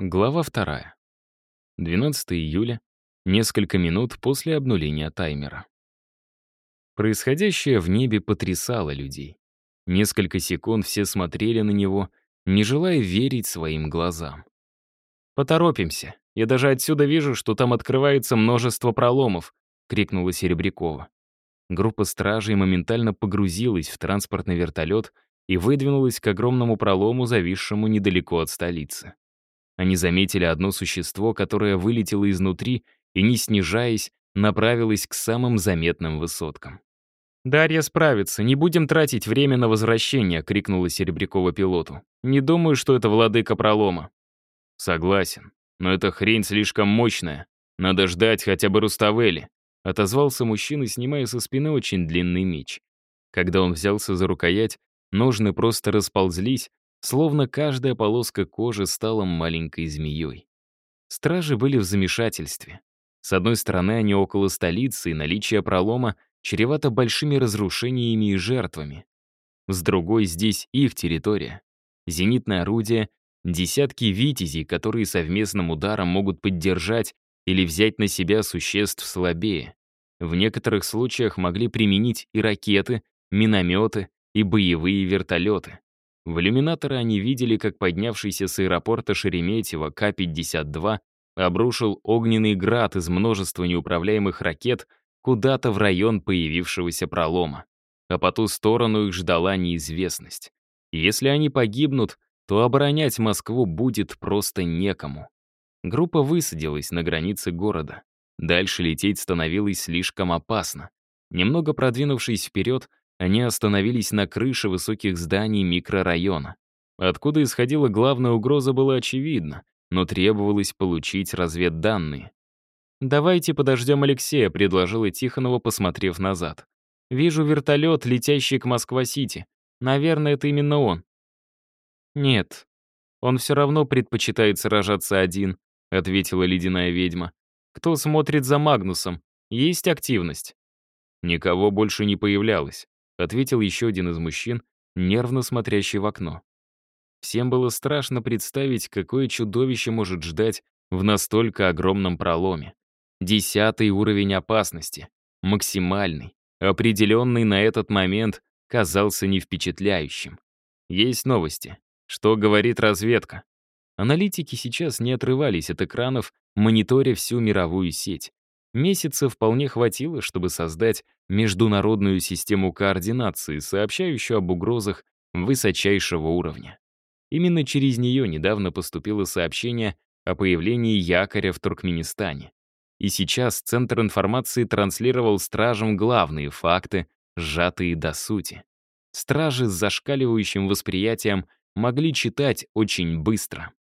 Глава вторая. 12 июля, несколько минут после обнуления таймера. Происходящее в небе потрясало людей. Несколько секунд все смотрели на него, не желая верить своим глазам. «Поторопимся. Я даже отсюда вижу, что там открывается множество проломов», — крикнула Серебрякова. Группа стражей моментально погрузилась в транспортный вертолет и выдвинулась к огромному пролому, зависшему недалеко от столицы. Они заметили одно существо, которое вылетело изнутри и, не снижаясь, направилось к самым заметным высоткам. «Дарья справится, не будем тратить время на возвращение», — крикнула Серебрякова пилоту. «Не думаю, что это владыка пролома». «Согласен, но эта хрень слишком мощная. Надо ждать хотя бы Руставели», — отозвался мужчина, снимая со спины очень длинный меч. Когда он взялся за рукоять, ножны просто расползлись, Словно каждая полоска кожи стала маленькой змеей. Стражи были в замешательстве. С одной стороны, они около столицы, и наличие пролома чревато большими разрушениями и жертвами. С другой, здесь их территория. Зенитное орудие, десятки витязей, которые совместным ударом могут поддержать или взять на себя существ слабее. В некоторых случаях могли применить и ракеты, минометы, и боевые вертолеты. В иллюминаторы они видели, как поднявшийся с аэропорта Шереметьево К-52 обрушил огненный град из множества неуправляемых ракет куда-то в район появившегося пролома. А по ту сторону их ждала неизвестность. И если они погибнут, то оборонять Москву будет просто некому. Группа высадилась на границе города. Дальше лететь становилось слишком опасно. Немного продвинувшись вперед, они остановились на крыше высоких зданий микрорайона. Откуда исходила главная угроза, было очевидно, но требовалось получить разведданные. «Давайте подождем Алексея», — предложила Тихонова, посмотрев назад. «Вижу вертолет, летящий к Москва-Сити. Наверное, это именно он». «Нет, он все равно предпочитает сражаться один», — ответила ледяная ведьма. «Кто смотрит за Магнусом? Есть активность?» Никого больше не появлялось ответил еще один из мужчин, нервно смотрящий в окно. Всем было страшно представить, какое чудовище может ждать в настолько огромном проломе. Десятый уровень опасности, максимальный, определенный на этот момент, казался не впечатляющим. Есть новости. Что говорит разведка? Аналитики сейчас не отрывались от экранов, мониторя всю мировую сеть. Месяца вполне хватило, чтобы создать международную систему координации, сообщающую об угрозах высочайшего уровня. Именно через нее недавно поступило сообщение о появлении якоря в Туркменистане. И сейчас Центр информации транслировал стражам главные факты, сжатые до сути. Стражи с зашкаливающим восприятием могли читать очень быстро.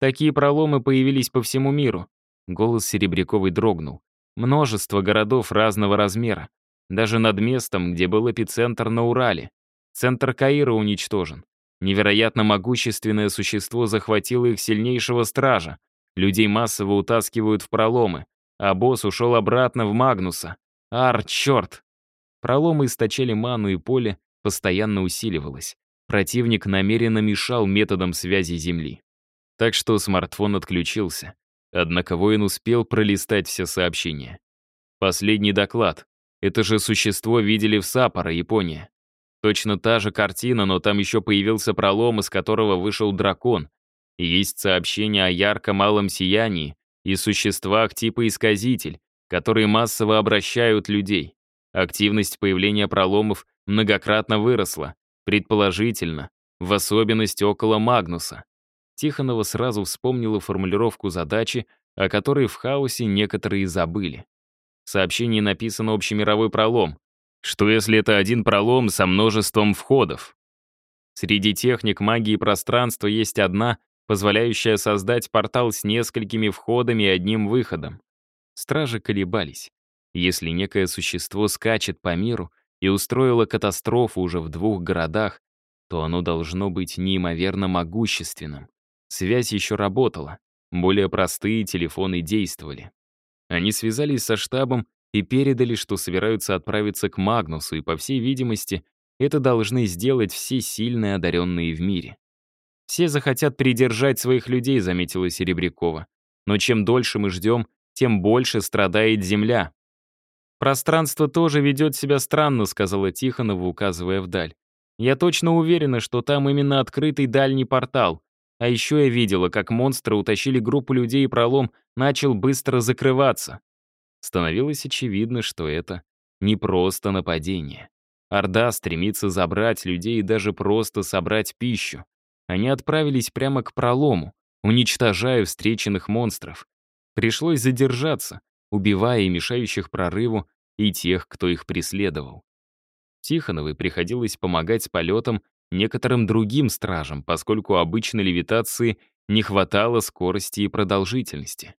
Такие проломы появились по всему миру, Голос Серебряковой дрогнул. Множество городов разного размера. Даже над местом, где был эпицентр на Урале. Центр Каира уничтожен. Невероятно могущественное существо захватило их сильнейшего стража. Людей массово утаскивают в проломы. А босс ушел обратно в Магнуса. Ар, черт! Проломы источали ману и поле постоянно усиливалось. Противник намеренно мешал методам связи Земли. Так что смартфон отключился. Однако воин успел пролистать все сообщения. Последний доклад. Это же существо видели в Саппоро, Япония. Точно та же картина, но там еще появился пролом, из которого вышел дракон. И есть сообщение о ярко-малом сиянии и существах типа исказитель, которые массово обращают людей. Активность появления проломов многократно выросла, предположительно, в особенности около Магнуса. Тихонова сразу вспомнила формулировку задачи, о которой в хаосе некоторые забыли. В сообщении написано «общемировой пролом». Что если это один пролом со множеством входов? Среди техник магии пространства есть одна, позволяющая создать портал с несколькими входами и одним выходом. Стражи колебались. Если некое существо скачет по миру и устроило катастрофу уже в двух городах, то оно должно быть неимоверно могущественным. Связь еще работала. Более простые телефоны действовали. Они связались со штабом и передали, что собираются отправиться к Магнусу, и, по всей видимости, это должны сделать все сильные одаренные в мире. «Все захотят придержать своих людей», — заметила Серебрякова. «Но чем дольше мы ждем, тем больше страдает Земля». «Пространство тоже ведет себя странно», — сказала Тихонова, указывая вдаль. «Я точно уверена, что там именно открытый дальний портал. А еще я видела, как монстры утащили группу людей, и пролом начал быстро закрываться». Становилось очевидно, что это не просто нападение. Орда стремится забрать людей и даже просто собрать пищу. Они отправились прямо к пролому, уничтожая встреченных монстров. Пришлось задержаться, убивая и мешающих прорыву, и тех, кто их преследовал. Тихоновой приходилось помогать с полетом некоторым другим стражам, поскольку обычной левитации не хватало скорости и продолжительности.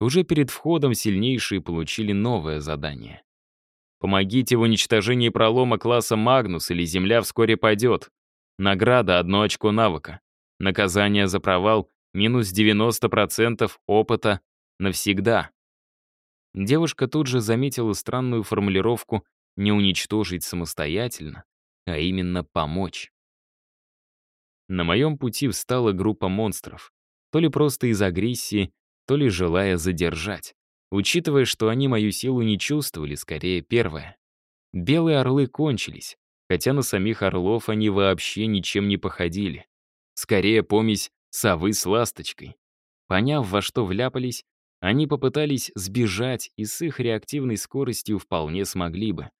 Уже перед входом сильнейшие получили новое задание. Помогите в уничтожении пролома класса «Магнус» или «Земля вскоре пойдет». Награда — одно очко навыка. Наказание за провал — минус 90% опыта навсегда. Девушка тут же заметила странную формулировку «не уничтожить самостоятельно», а именно «помочь». На моем пути встала группа монстров, то ли просто из агрессии, то ли желая задержать. Учитывая, что они мою силу не чувствовали, скорее первое. Белые орлы кончились, хотя на самих орлов они вообще ничем не походили. Скорее помесь совы с ласточкой. Поняв, во что вляпались, они попытались сбежать и с их реактивной скоростью вполне смогли бы.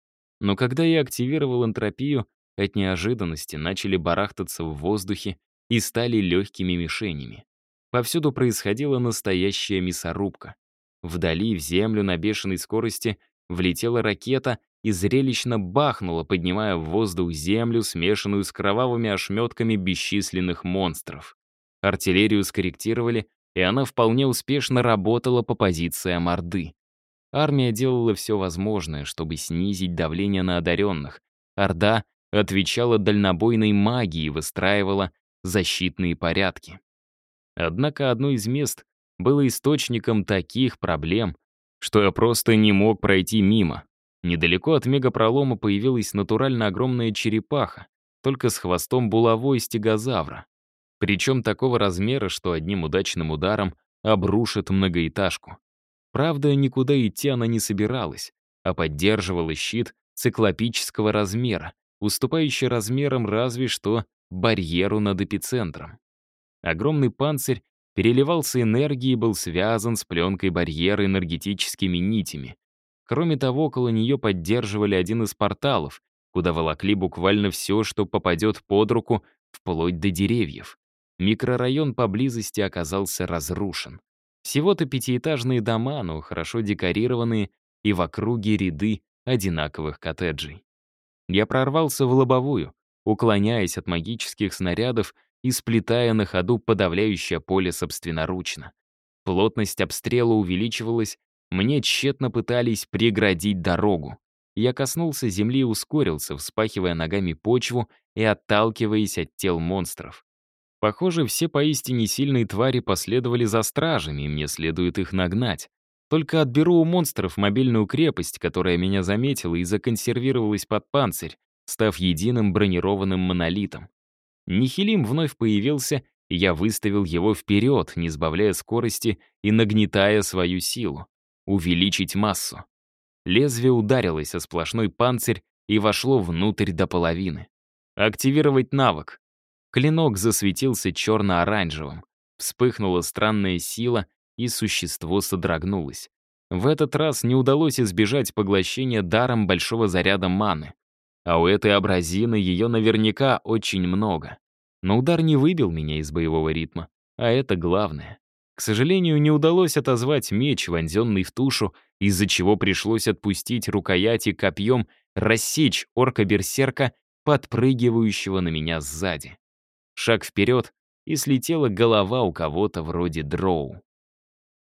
Но когда я активировал энтропию, от неожиданности начали барахтаться в воздухе и стали легкими мишенями. Повсюду происходила настоящая мясорубка. Вдали, в землю на бешеной скорости, влетела ракета и зрелищно бахнула, поднимая в воздух землю, смешанную с кровавыми ошметками бесчисленных монстров. Артиллерию скорректировали, и она вполне успешно работала по позициям Орды. Армия делала все возможное, чтобы снизить давление на одаренных. Орда отвечала дальнобойной магией и выстраивала защитные порядки. Однако одно из мест было источником таких проблем, что я просто не мог пройти мимо. Недалеко от мегапролома появилась натурально огромная черепаха, только с хвостом булавой стегозавра. Причем такого размера, что одним удачным ударом обрушит многоэтажку. Правда, никуда идти она не собиралась, а поддерживала щит циклопического размера, уступающий размером разве что барьеру над эпицентром. Огромный панцирь переливался энергией и был связан с пленкой барьера энергетическими нитями. Кроме того, около нее поддерживали один из порталов, куда волокли буквально все, что попадет под руку, вплоть до деревьев. Микрорайон поблизости оказался разрушен. Всего-то пятиэтажные дома, но хорошо декорированные, и в округе ряды одинаковых коттеджей. Я прорвался в лобовую, уклоняясь от магических снарядов и сплетая на ходу подавляющее поле собственноручно. Плотность обстрела увеличивалась, мне тщетно пытались преградить дорогу. Я коснулся земли и ускорился, вспахивая ногами почву и отталкиваясь от тел монстров. Похоже, все поистине сильные твари последовали за стражами, и мне следует их нагнать. Только отберу у монстров мобильную крепость, которая меня заметила и законсервировалась под панцирь, став единым бронированным монолитом. Нихилим вновь появился, и я выставил его вперед, не сбавляя скорости и нагнетая свою силу. Увеличить массу. Лезвие ударилось о сплошной панцирь и вошло внутрь до половины. Активировать навык. Клинок засветился черно-оранжевым. Вспыхнула странная сила, и существо содрогнулось. В этот раз не удалось избежать поглощения даром большого заряда маны. А у этой абразины ее наверняка очень много. Но удар не выбил меня из боевого ритма, а это главное. К сожалению, не удалось отозвать меч, вонзенный в тушу, из-за чего пришлось отпустить рукояти копьем, рассечь орка-берсерка, подпрыгивающего на меня сзади. Шаг вперед, и слетела голова у кого-то вроде дроу.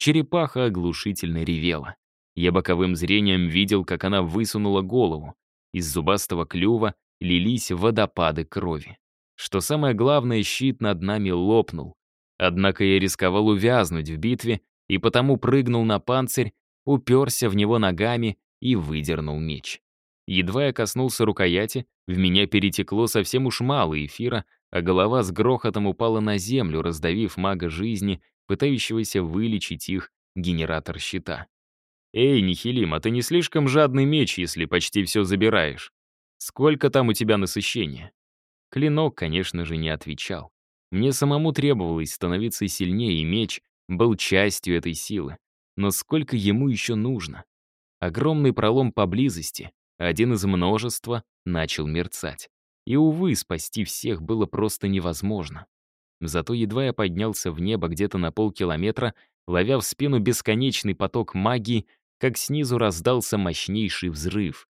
Черепаха оглушительно ревела. Я боковым зрением видел, как она высунула голову. Из зубастого клюва лились водопады крови. Что самое главное, щит над нами лопнул. Однако я рисковал увязнуть в битве, и потому прыгнул на панцирь, уперся в него ногами и выдернул меч. Едва я коснулся рукояти, в меня перетекло совсем уж мало эфира, а голова с грохотом упала на землю, раздавив мага жизни, пытающегося вылечить их генератор щита. «Эй, Нихилим, а ты не слишком жадный меч, если почти все забираешь? Сколько там у тебя насыщения?» Клинок, конечно же, не отвечал. Мне самому требовалось становиться сильнее, и меч был частью этой силы. Но сколько ему еще нужно? Огромный пролом поблизости, один из множества, начал мерцать. И, увы, спасти всех было просто невозможно. Зато едва я поднялся в небо где-то на полкилометра, ловя в спину бесконечный поток магии, как снизу раздался мощнейший взрыв.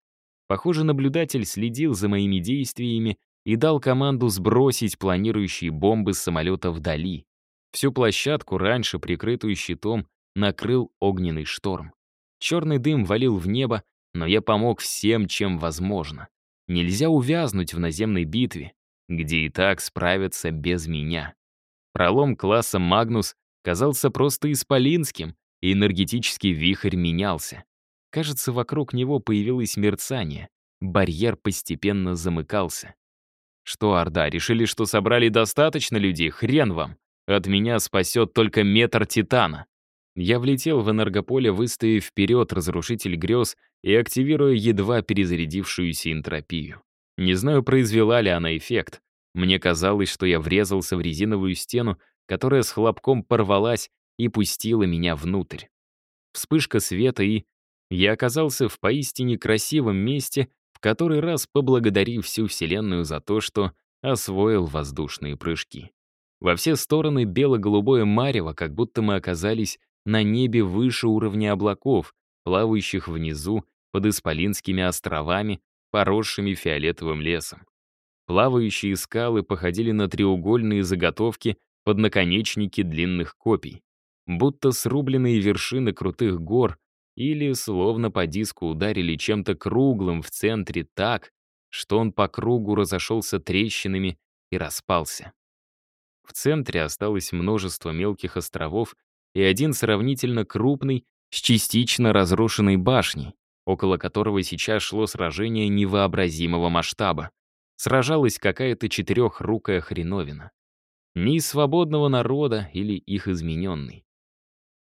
Похоже, наблюдатель следил за моими действиями и дал команду сбросить планирующие бомбы с самолета вдали. Всю площадку, раньше прикрытую щитом, накрыл огненный шторм. Черный дым валил в небо, но я помог всем, чем возможно. Нельзя увязнуть в наземной битве, где и так справятся без меня. Пролом класса «Магнус» казался просто исполинским, и энергетический вихрь менялся. Кажется, вокруг него появилось мерцание. Барьер постепенно замыкался. Что, Орда, решили, что собрали достаточно людей? Хрен вам. От меня спасет только метр титана. Я влетел в энергополе, выставив вперед разрушитель грез и активируя едва перезарядившуюся энтропию. Не знаю, произвела ли она эффект. Мне казалось, что я врезался в резиновую стену, которая с хлопком порвалась и пустила меня внутрь. Вспышка света и... Я оказался в поистине красивом месте, в который раз поблагодарив всю Вселенную за то, что освоил воздушные прыжки. Во все стороны бело-голубое марево, как будто мы оказались на небе выше уровня облаков, плавающих внизу под Исполинскими островами, поросшими фиолетовым лесом. Плавающие скалы походили на треугольные заготовки под наконечники длинных копий, будто срубленные вершины крутых гор или словно по диску ударили чем-то круглым в центре так, что он по кругу разошелся трещинами и распался. В центре осталось множество мелких островов и один сравнительно крупный с частично разрушенной башней, около которого сейчас шло сражение невообразимого масштаба. Сражалась какая-то четырехрукая хреновина. Не из свободного народа или их измененный.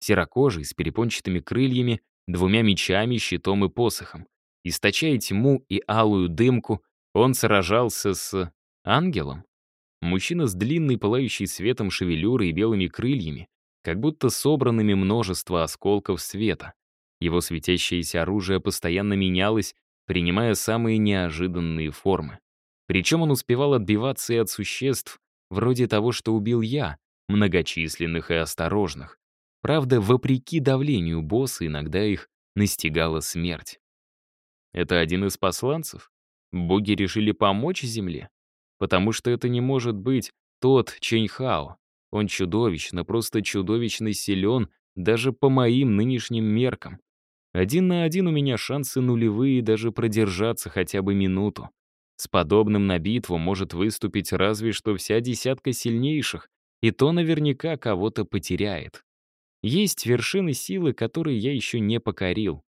Серокожий, с перепончатыми крыльями, двумя мечами, щитом и посохом. Источая тьму и алую дымку, он сражался с... ангелом? Мужчина с длинной, пылающей светом шевелюрой и белыми крыльями, как будто собранными множество осколков света. Его светящееся оружие постоянно менялось, принимая самые неожиданные формы. Причем он успевал отбиваться и от существ, вроде того, что убил я, многочисленных и осторожных. Правда, вопреки давлению босса, иногда их настигала смерть. Это один из посланцев? Боги решили помочь Земле? Потому что это не может быть тот Чэньхао. Он чудовищно, просто чудовищно силен, даже по моим нынешним меркам. Один на один у меня шансы нулевые даже продержаться хотя бы минуту. С подобным на битву может выступить разве что вся десятка сильнейших, и то наверняка кого-то потеряет. Есть вершины силы, которые я еще не покорил.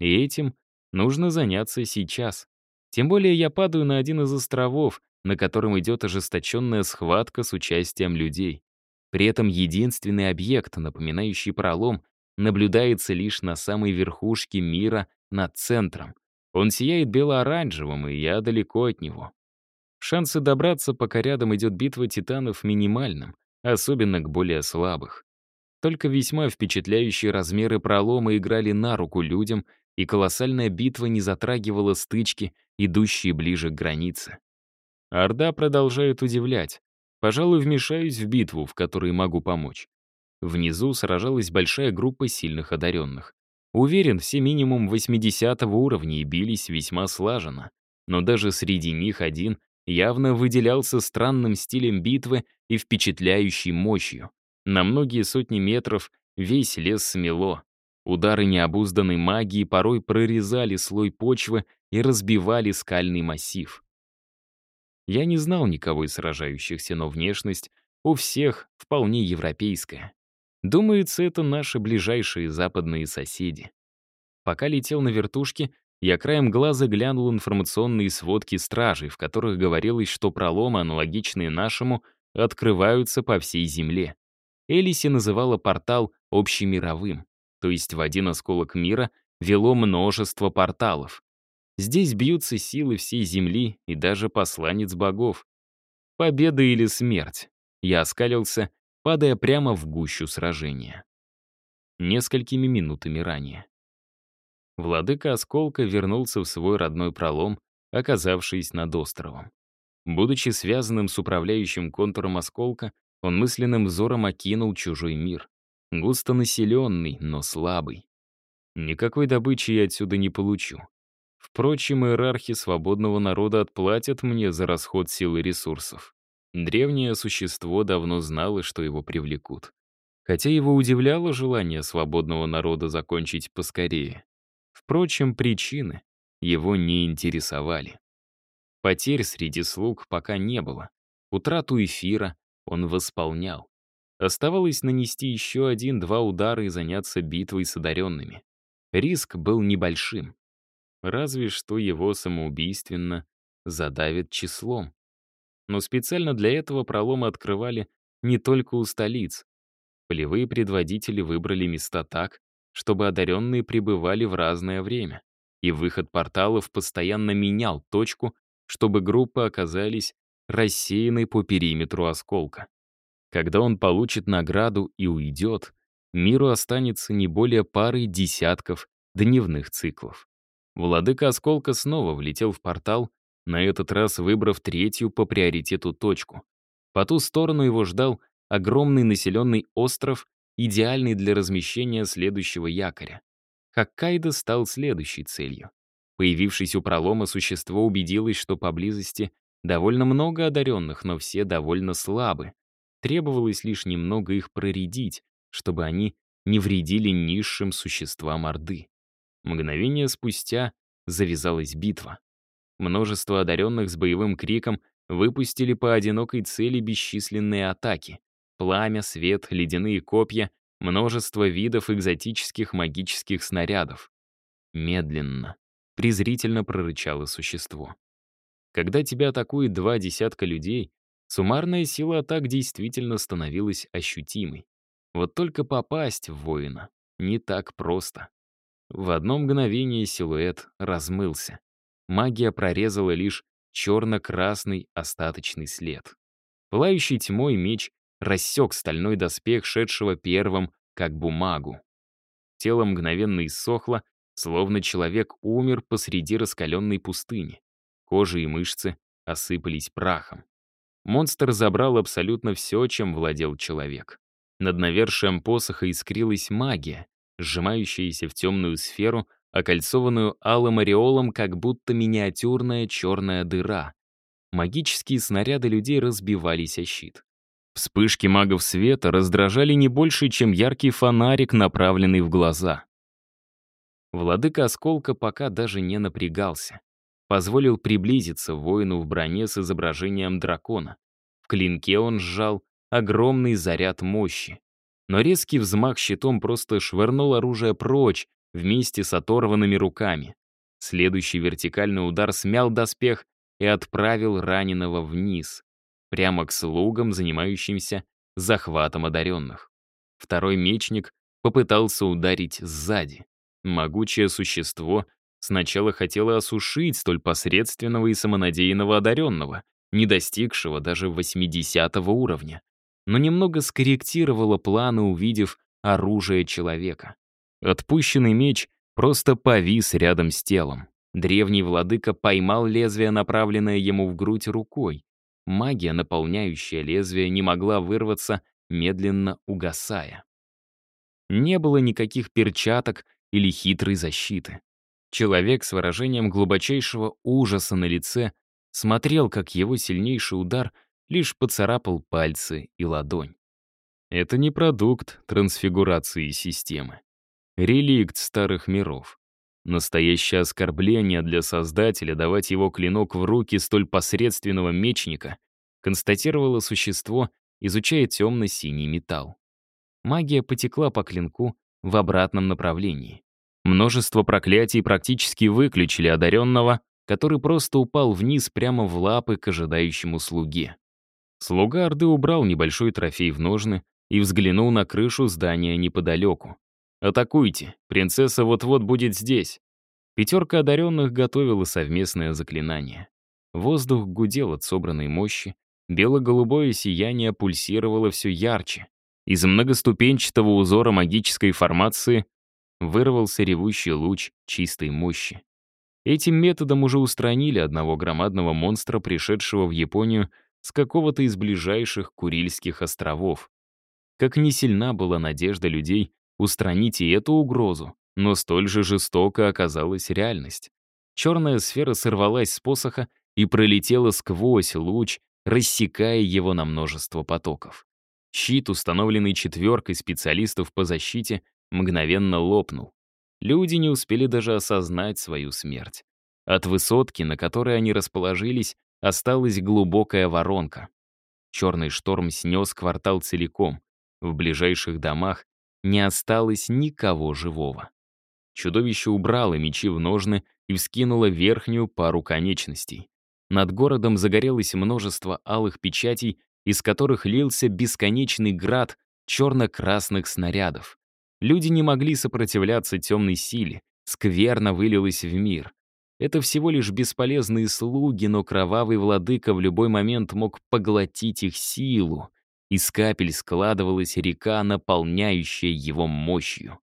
И этим нужно заняться сейчас. Тем более я падаю на один из островов, на котором идет ожесточенная схватка с участием людей. При этом единственный объект, напоминающий пролом, наблюдается лишь на самой верхушке мира над центром. Он сияет бело-оранжевым, и я далеко от него. Шансы добраться, пока рядом идет битва титанов, минимальным, особенно к более слабых. Только весьма впечатляющие размеры пролома играли на руку людям, и колоссальная битва не затрагивала стычки, идущие ближе к границе. Орда продолжает удивлять. Пожалуй, вмешаюсь в битву, в которой могу помочь. Внизу сражалась большая группа сильных одаренных. Уверен, все минимум 80 уровня и бились весьма слаженно. Но даже среди них один явно выделялся странным стилем битвы и впечатляющей мощью. На многие сотни метров весь лес смело. Удары необузданной магии порой прорезали слой почвы и разбивали скальный массив. Я не знал никого из сражающихся, но внешность у всех вполне европейская. Думается, это наши ближайшие западные соседи. Пока летел на вертушке, я краем глаза глянул информационные сводки стражей, в которых говорилось, что проломы, аналогичные нашему, открываются по всей Земле. Элиси называла портал общемировым, то есть в один осколок мира вело множество порталов. Здесь бьются силы всей Земли и даже посланец богов. Победа или смерть. Я оскалился, падая прямо в гущу сражения. Несколькими минутами ранее. Владыка Осколка вернулся в свой родной пролом, оказавшись над островом. Будучи связанным с управляющим контуром Осколка, он мысленным взором окинул чужой мир. Густонаселенный, но слабый. Никакой добычи я отсюда не получу. Впрочем, иерархи свободного народа отплатят мне за расход сил и ресурсов. Древнее существо давно знало, что его привлекут. Хотя его удивляло желание свободного народа закончить поскорее. Впрочем, причины его не интересовали. Потерь среди слуг пока не было. Утрату эфира он восполнял. Оставалось нанести еще один-два удара и заняться битвой с одаренными. Риск был небольшим. Разве что его самоубийственно задавит числом. Но специально для этого проломы открывали не только у столиц. Полевые предводители выбрали места так, чтобы одаренные пребывали в разное время, и выход порталов постоянно менял точку, чтобы группы оказались рассеянной по периметру осколка. Когда он получит награду и уйдет, миру останется не более пары десятков дневных циклов. Владыка осколка снова влетел в портал, на этот раз выбрав третью по приоритету точку. По ту сторону его ждал огромный населенный остров, идеальный для размещения следующего якоря. Хоккайдо стал следующей целью. Появившись у пролома, существо убедилось, что поблизости довольно много одаренных, но все довольно слабы. Требовалось лишь немного их проредить, чтобы они не вредили низшим существам Орды. Мгновение спустя завязалась битва. Множество одаренных с боевым криком выпустили по одинокой цели бесчисленные атаки. Пламя, свет, ледяные копья, множество видов экзотических магических снарядов. Медленно, презрительно прорычало существо. Когда тебя атакует два десятка людей, суммарная сила атак действительно становилась ощутимой. Вот только попасть в воина не так просто. В одно мгновение силуэт размылся. Магия прорезала лишь черно-красный остаточный след. Пылающий тьмой меч рассек стальной доспех, шедшего первым, как бумагу. Тело мгновенно иссохло, словно человек умер посреди раскаленной пустыни. Кожа и мышцы осыпались прахом. Монстр забрал абсолютно все, чем владел человек. Над навершием посоха искрилась магия, сжимающаяся в темную сферу, окольцованную алым ореолом, как будто миниатюрная черная дыра. Магические снаряды людей разбивались о щит. Вспышки магов света раздражали не больше, чем яркий фонарик, направленный в глаза. Владыка осколка пока даже не напрягался. Позволил приблизиться воину в броне с изображением дракона. В клинке он сжал огромный заряд мощи. Но резкий взмах щитом просто швырнул оружие прочь вместе с оторванными руками. Следующий вертикальный удар смял доспех и отправил раненого вниз, прямо к слугам, занимающимся захватом одаренных. Второй мечник попытался ударить сзади. Могучее существо сначала хотело осушить столь посредственного и самонадеянного одаренного, не достигшего даже 80 уровня но немного скорректировала планы, увидев оружие человека. Отпущенный меч просто повис рядом с телом. Древний владыка поймал лезвие, направленное ему в грудь рукой. Магия, наполняющая лезвие, не могла вырваться, медленно угасая. Не было никаких перчаток или хитрой защиты. Человек с выражением глубочайшего ужаса на лице смотрел, как его сильнейший удар — лишь поцарапал пальцы и ладонь. Это не продукт трансфигурации системы. Реликт старых миров. Настоящее оскорбление для Создателя давать его клинок в руки столь посредственного мечника, констатировало существо, изучая темно-синий металл. Магия потекла по клинку в обратном направлении. Множество проклятий практически выключили одаренного, который просто упал вниз прямо в лапы к ожидающему слуге. Слуга Орды убрал небольшой трофей в ножны и взглянул на крышу здания неподалеку. «Атакуйте, принцесса вот-вот будет здесь». Пятерка одаренных готовила совместное заклинание. Воздух гудел от собранной мощи, бело-голубое сияние пульсировало все ярче. Из многоступенчатого узора магической формации вырвался ревущий луч чистой мощи. Этим методом уже устранили одного громадного монстра, пришедшего в Японию с какого-то из ближайших Курильских островов. Как не сильна была надежда людей устранить и эту угрозу, но столь же жестоко оказалась реальность. Черная сфера сорвалась с посоха и пролетела сквозь луч, рассекая его на множество потоков. Щит, установленный четверкой специалистов по защите, мгновенно лопнул. Люди не успели даже осознать свою смерть. От высотки, на которой они расположились, осталась глубокая воронка. Черный шторм снес квартал целиком. В ближайших домах не осталось никого живого. Чудовище убрало мечи в ножны и вскинуло верхнюю пару конечностей. Над городом загорелось множество алых печатей, из которых лился бесконечный град черно-красных снарядов. Люди не могли сопротивляться темной силе, скверно вылилась в мир. Это всего лишь бесполезные слуги, но кровавый владыка в любой момент мог поглотить их силу. Из капель складывалась река, наполняющая его мощью.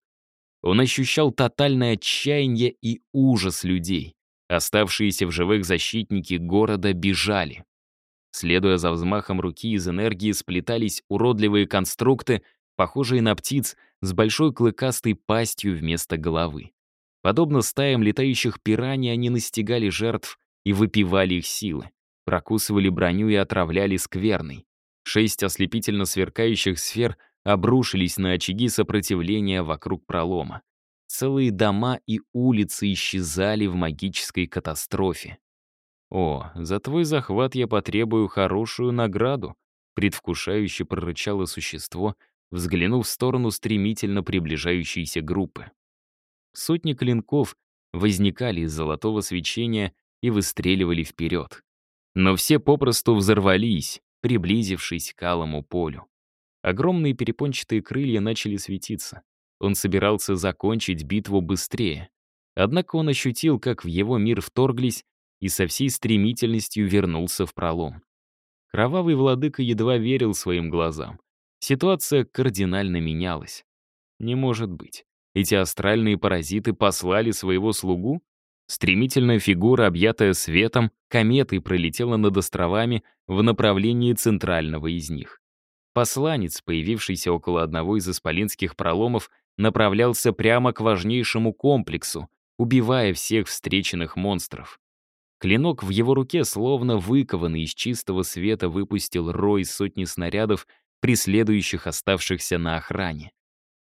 Он ощущал тотальное отчаяние и ужас людей. Оставшиеся в живых защитники города бежали. Следуя за взмахом руки, из энергии сплетались уродливые конструкты, похожие на птиц с большой клыкастой пастью вместо головы. Подобно стаям летающих пираний, они настигали жертв и выпивали их силы, прокусывали броню и отравляли скверной. Шесть ослепительно сверкающих сфер обрушились на очаги сопротивления вокруг пролома. Целые дома и улицы исчезали в магической катастрофе. «О, за твой захват я потребую хорошую награду», предвкушающе прорычало существо, взглянув в сторону стремительно приближающейся группы. Сотни клинков возникали из золотого свечения и выстреливали вперед. Но все попросту взорвались, приблизившись к алому полю. Огромные перепончатые крылья начали светиться. Он собирался закончить битву быстрее. Однако он ощутил, как в его мир вторглись и со всей стремительностью вернулся в пролом. Кровавый владыка едва верил своим глазам. Ситуация кардинально менялась. Не может быть. Эти астральные паразиты послали своего слугу? Стремительная фигура, объятая светом, кометой пролетела над островами в направлении центрального из них. Посланец, появившийся около одного из исполинских проломов, направлялся прямо к важнейшему комплексу, убивая всех встреченных монстров. Клинок в его руке, словно выкованный из чистого света, выпустил рой сотни снарядов, преследующих оставшихся на охране.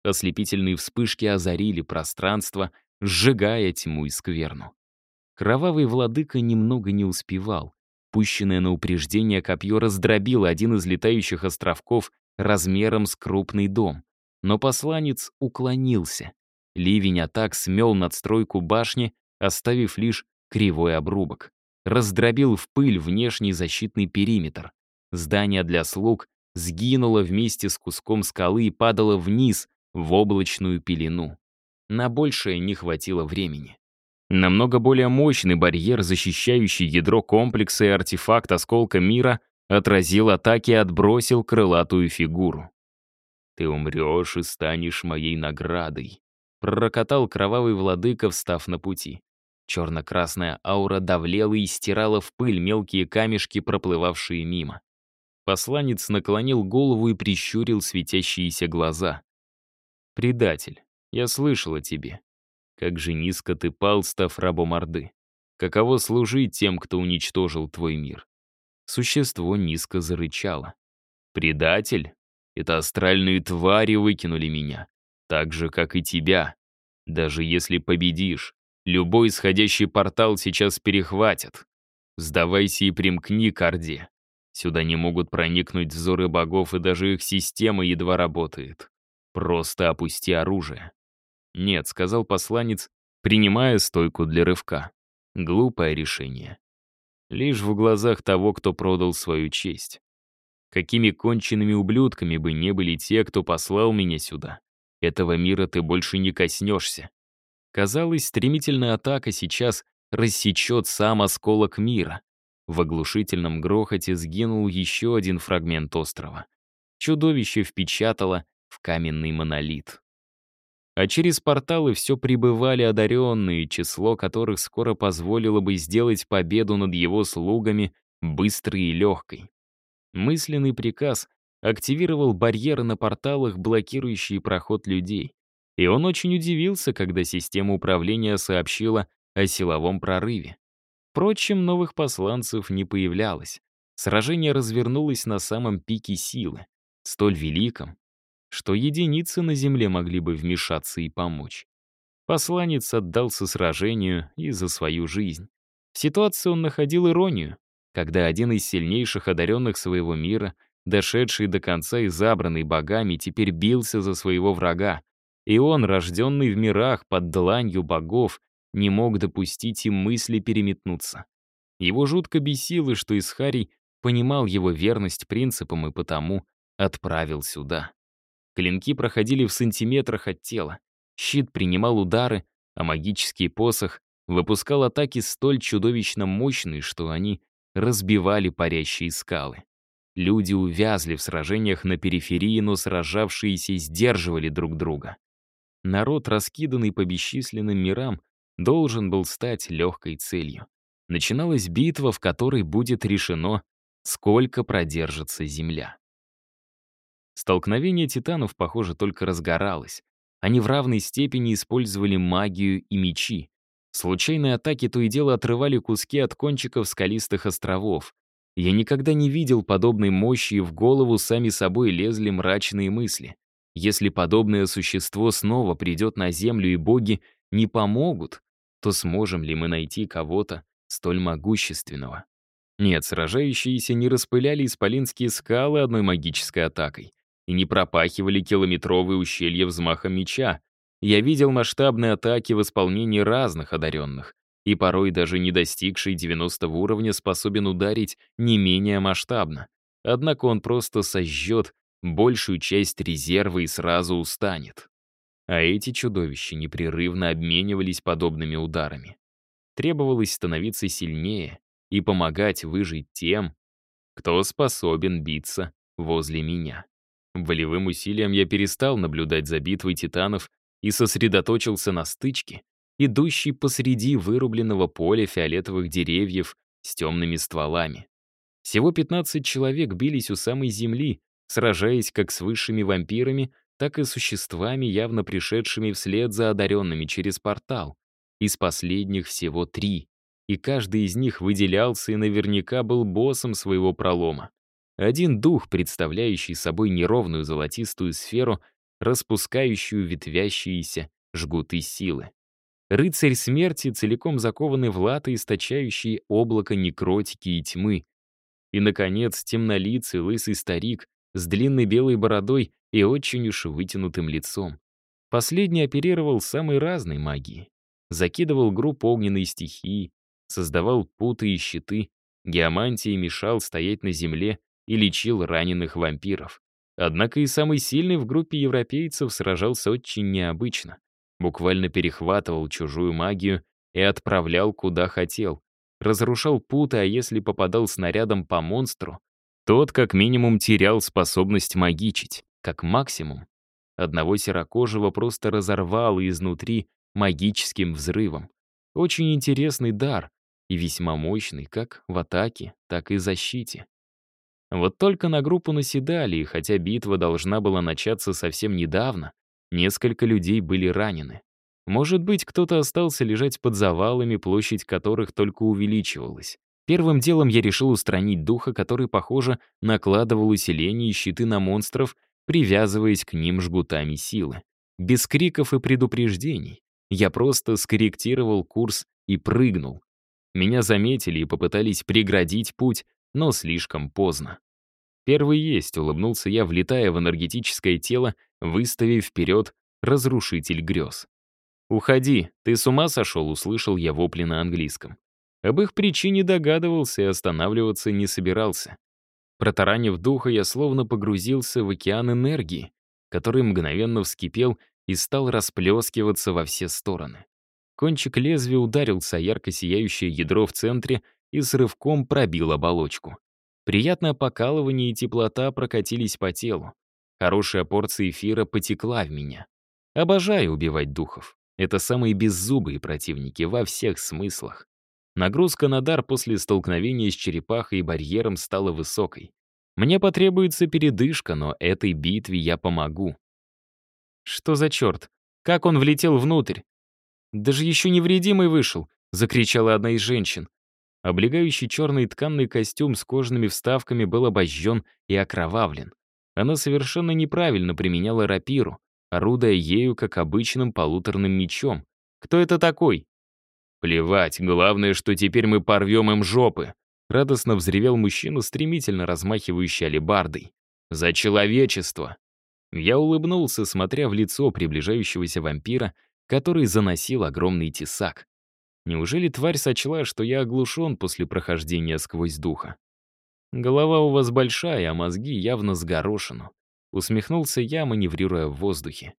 Ослепительные вспышки озарили пространство, сжигая тьму и скверну. Кровавый владыка немного не успевал. Пущенное на упреждение копье раздробило один из летающих островков размером с крупный дом. Но посланец уклонился. Ливень атак смел надстройку башни, оставив лишь кривой обрубок. Раздробил в пыль внешний защитный периметр. Здание для слуг сгинуло вместе с куском скалы и падало вниз, в облачную пелену. На большее не хватило времени. Намного более мощный барьер, защищающий ядро комплекса и артефакт осколка мира, отразил атаки и отбросил крылатую фигуру. «Ты умрешь и станешь моей наградой», — пророкотал кровавый владыка, встав на пути. Черно-красная аура давлела и стирала в пыль мелкие камешки, проплывавшие мимо. Посланец наклонил голову и прищурил светящиеся глаза. «Предатель, я слышал о тебе. Как же низко ты пал, став рабом Орды. Каково служить тем, кто уничтожил твой мир?» Существо низко зарычало. «Предатель? Это астральные твари выкинули меня. Так же, как и тебя. Даже если победишь, любой исходящий портал сейчас перехватят. Сдавайся и примкни к Орде. Сюда не могут проникнуть взоры богов, и даже их система едва работает. Просто опусти оружие. «Нет», — сказал посланец, принимая стойку для рывка. Глупое решение. Лишь в глазах того, кто продал свою честь. Какими конченными ублюдками бы не были те, кто послал меня сюда, этого мира ты больше не коснешься. Казалось, стремительная атака сейчас рассечет сам осколок мира. В оглушительном грохоте сгинул еще один фрагмент острова. Чудовище впечатало в каменный монолит. А через порталы все прибывали одаренные, число которых скоро позволило бы сделать победу над его слугами быстрой и легкой. Мысленный приказ активировал барьеры на порталах, блокирующие проход людей. И он очень удивился, когда система управления сообщила о силовом прорыве. Впрочем, новых посланцев не появлялось. Сражение развернулось на самом пике силы, столь великом, что единицы на Земле могли бы вмешаться и помочь. Посланец отдался сражению и за свою жизнь. В ситуации он находил иронию, когда один из сильнейших одаренных своего мира, дошедший до конца и забранный богами, теперь бился за своего врага, и он, рожденный в мирах под дланью богов, не мог допустить им мысли переметнуться. Его жутко бесило, что Исхарий понимал его верность принципам и потому отправил сюда. Клинки проходили в сантиметрах от тела, щит принимал удары, а магический посох выпускал атаки столь чудовищно мощные, что они разбивали парящие скалы. Люди увязли в сражениях на периферии, но сражавшиеся сдерживали друг друга. Народ, раскиданный по бесчисленным мирам, должен был стать легкой целью. Начиналась битва, в которой будет решено, сколько продержится Земля. Столкновение титанов, похоже, только разгоралось. Они в равной степени использовали магию и мечи, Случайные атаки то и дело отрывали куски от кончиков скалистых островов. Я никогда не видел подобной мощи, и в голову сами собой лезли мрачные мысли. Если подобное существо снова придет на Землю и боги не помогут, то сможем ли мы найти кого-то столь могущественного? Нет, сражающиеся не распыляли исполинские скалы одной магической атакой и не пропахивали километровые ущелья взмахом меча, я видел масштабные атаки в исполнении разных одаренных, и порой даже не достигший 90 уровня способен ударить не менее масштабно. Однако он просто сожжет большую часть резерва и сразу устанет. А эти чудовища непрерывно обменивались подобными ударами. Требовалось становиться сильнее и помогать выжить тем, кто способен биться возле меня. Волевым усилием я перестал наблюдать за битвой титанов и сосредоточился на стычке, идущей посреди вырубленного поля фиолетовых деревьев с темными стволами. Всего 15 человек бились у самой земли, сражаясь как с высшими вампирами, так и существами, явно пришедшими вслед за одаренными через портал. Из последних всего три, и каждый из них выделялся и наверняка был боссом своего пролома. Один дух, представляющий собой неровную золотистую сферу, распускающую ветвящиеся жгуты силы. Рыцарь смерти, целиком закованный в латы, источающие облако некротики и тьмы. И, наконец, темнолицый лысый старик с длинной белой бородой и очень уж вытянутым лицом. Последний оперировал самой разной магией. Закидывал группу огненной стихии, создавал путы и щиты, геомантии мешал стоять на земле и лечил раненых вампиров. Однако и самый сильный в группе европейцев сражался очень необычно. Буквально перехватывал чужую магию и отправлял куда хотел. Разрушал путы, а если попадал снарядом по монстру, тот как минимум терял способность магичить, как максимум. Одного серокожего просто разорвало изнутри магическим взрывом. Очень интересный дар и весьма мощный как в атаке, так и защите. Вот только на группу наседали, и хотя битва должна была начаться совсем недавно, несколько людей были ранены. Может быть, кто-то остался лежать под завалами, площадь которых только увеличивалась. Первым делом я решил устранить духа, который, похоже, накладывал усиление и щиты на монстров, привязываясь к ним жгутами силы. Без криков и предупреждений. Я просто скорректировал курс и прыгнул. Меня заметили и попытались преградить путь, но слишком поздно. Первый есть, улыбнулся я, влетая в энергетическое тело, выставив вперед разрушитель грез. «Уходи, ты с ума сошел?» — услышал я вопли на английском. Об их причине догадывался и останавливаться не собирался. Протаранив духа, я словно погрузился в океан энергии, который мгновенно вскипел и стал расплескиваться во все стороны. Кончик лезвия ударился о ярко сияющее ядро в центре и с рывком пробил оболочку. Приятное покалывание и теплота прокатились по телу. Хорошая порция эфира потекла в меня. Обожаю убивать духов. Это самые беззубые противники во всех смыслах. Нагрузка на дар после столкновения с черепахой и барьером стала высокой. Мне потребуется передышка, но этой битве я помогу. Что за черт? Как он влетел внутрь? Даже еще невредимый вышел, закричала одна из женщин. Облегающий черный тканный костюм с кожаными вставками был обожжен и окровавлен. Она совершенно неправильно применяла рапиру, орудуя ею как обычным полуторным мечом. Кто это такой? Плевать, главное, что теперь мы порвем им жопы. Радостно взревел мужчина, стремительно размахивающий алебардой. За человечество! Я улыбнулся, смотря в лицо приближающегося вампира, который заносил огромный тесак. Неужели тварь сочла, что я оглушен после прохождения сквозь духа? Голова у вас большая, а мозги явно с. Усмехнулся я, маневрируя в воздухе.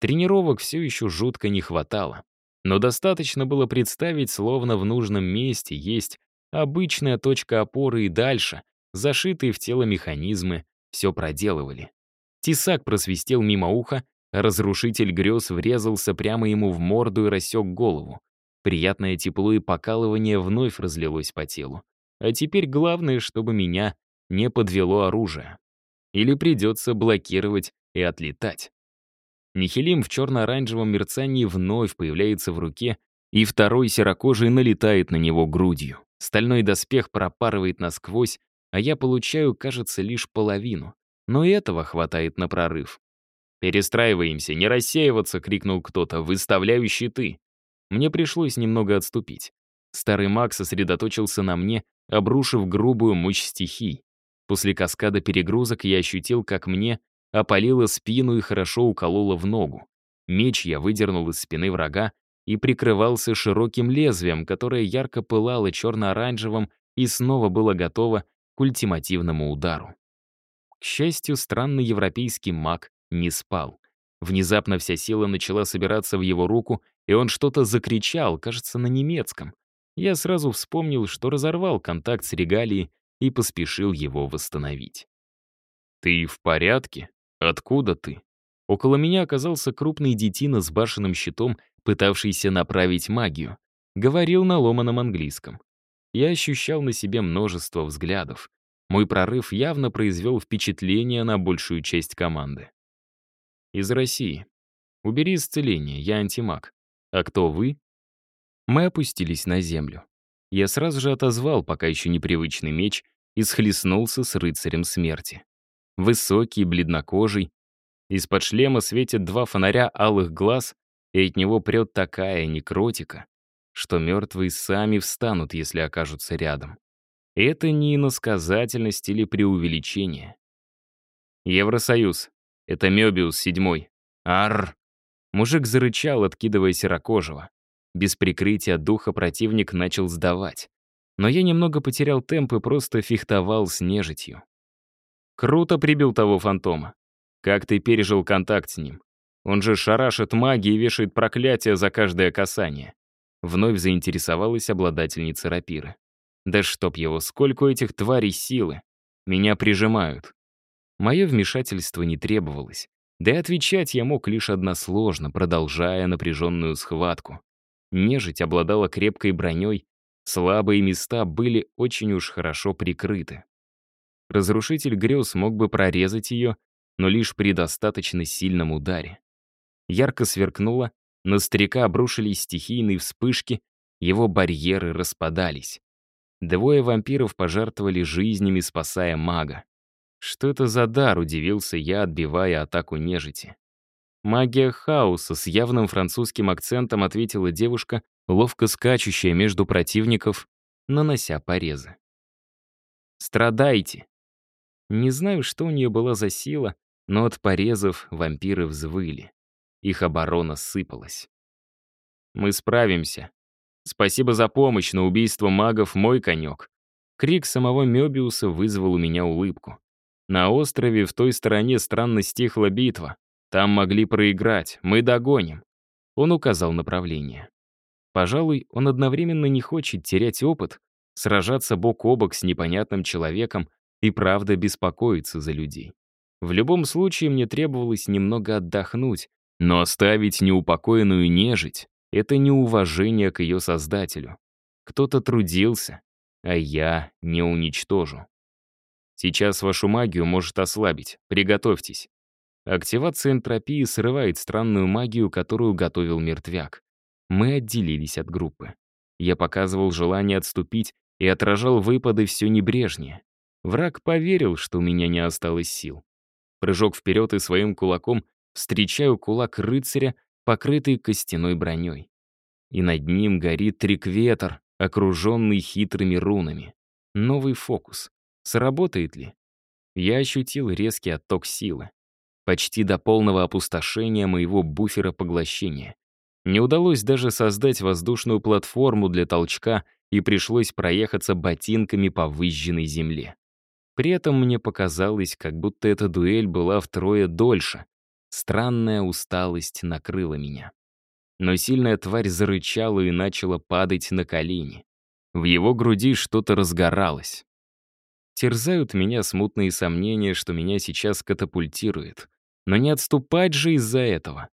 Тренировок все еще жутко не хватало. Но достаточно было представить, словно в нужном месте есть обычная точка опоры и дальше, зашитые в тело механизмы, все проделывали. Тесак просвистел мимо уха, разрушитель грез врезался прямо ему в морду и рассек голову. Приятное тепло и покалывание вновь разлилось по телу. А теперь главное, чтобы меня не подвело оружие. Или придется блокировать и отлетать. Нихилим в черно-оранжевом мерцании вновь появляется в руке, и второй серокожий налетает на него грудью. Стальной доспех пропарывает насквозь, а я получаю, кажется, лишь половину. Но этого хватает на прорыв. «Перестраиваемся, не рассеиваться!» — крикнул кто-то, выставляющий ты. Мне пришлось немного отступить. Старый маг сосредоточился на мне, обрушив грубую мощь стихий. После каскада перегрузок я ощутил, как мне опалило спину и хорошо укололо в ногу. Меч я выдернул из спины врага и прикрывался широким лезвием, которое ярко пылало черно-оранжевым и снова было готово к ультимативному удару. К счастью, странный европейский маг не спал. Внезапно вся сила начала собираться в его руку, и он что-то закричал, кажется, на немецком. Я сразу вспомнил, что разорвал контакт с регалией и поспешил его восстановить. «Ты в порядке? Откуда ты?» Около меня оказался крупный детина с башенным щитом, пытавшийся направить магию. Говорил на ломаном английском. Я ощущал на себе множество взглядов. Мой прорыв явно произвел впечатление на большую часть команды. Из России. Убери исцеление, я антимаг. А кто вы? Мы опустились на землю. Я сразу же отозвал пока еще непривычный меч и схлестнулся с рыцарем смерти. Высокий, бледнокожий. Из-под шлема светят два фонаря алых глаз, и от него прет такая некротика, что мертвые сами встанут, если окажутся рядом. Это не иносказательность или преувеличение. Евросоюз. Это Мёбиус седьмой. Арр! Мужик зарычал, откидывая серокожего. Без прикрытия духа противник начал сдавать. Но я немного потерял темп и просто фехтовал с нежитью. Круто прибил того фантома. Как ты пережил контакт с ним? Он же шарашит магии и вешает проклятие за каждое касание. Вновь заинтересовалась обладательница рапиры. Да чтоб его, сколько этих тварей силы. Меня прижимают. Мое вмешательство не требовалось. Да и отвечать я мог лишь односложно, продолжая напряженную схватку. Нежить обладала крепкой броней, слабые места были очень уж хорошо прикрыты. Разрушитель грез мог бы прорезать ее, но лишь при достаточно сильном ударе. Ярко сверкнуло, на старика обрушились стихийные вспышки, его барьеры распадались. Двое вампиров пожертвовали жизнями, спасая мага. Что это за дар, удивился я, отбивая атаку нежити. «Магия хаоса» с явным французским акцентом ответила девушка, ловко скачущая между противников, нанося порезы. «Страдайте!» Не знаю, что у нее была за сила, но от порезов вампиры взвыли. Их оборона сыпалась. Мы справимся. Спасибо за помощь, но убийство магов — мой конек. Крик самого Мёбиуса вызвал у меня улыбку. На острове в той стороне странно стихла битва. Там могли проиграть, мы догоним. Он указал направление. Пожалуй, он одновременно не хочет терять опыт, сражаться бок о бок с непонятным человеком и правда беспокоиться за людей. В любом случае мне требовалось немного отдохнуть, но оставить неупокоенную нежить — это неуважение к ее создателю. Кто-то трудился, а я не уничтожу. Сейчас вашу магию может ослабить, приготовьтесь. Активация энтропии срывает странную магию, которую готовил мертвяк. Мы отделились от группы. Я показывал желание отступить и отражал выпады все небрежнее. Враг поверил, что у меня не осталось сил. Прыжок вперед и своим кулаком встречаю кулак рыцаря, покрытый костяной броней. И над ним горит трикветр, окруженный хитрыми рунами. Новый фокус. Сработает ли? Я ощутил резкий отток силы. Почти до полного опустошения моего буфера поглощения. Не удалось даже создать воздушную платформу для толчка, и пришлось проехаться ботинками по выжженной земле. При этом мне показалось, как будто эта дуэль была втрое дольше. Странная усталость накрыла меня. Но сильная тварь зарычала и начала падать на колени. В его груди что-то разгоралось. Терзают меня смутные сомнения, что меня сейчас катапультирует. Но не отступать же из-за этого.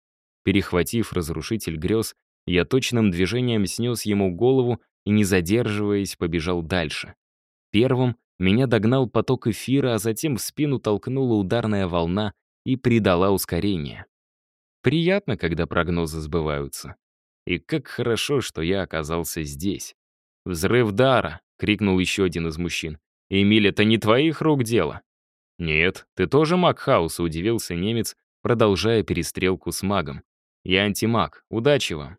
Перехватив разрушитель грез, я точным движением снес ему голову и, не задерживаясь, побежал дальше. Первым меня догнал поток эфира, а затем в спину толкнула ударная волна и придала ускорение. Приятно, когда прогнозы сбываются. И как хорошо, что я оказался здесь. «Взрыв дара!» — крикнул еще один из мужчин. «Эмиль, это не твоих рук дело?» «Нет, ты тоже маг хаоса», — удивился немец, продолжая перестрелку с магом. «Я антимаг. Удачи вам».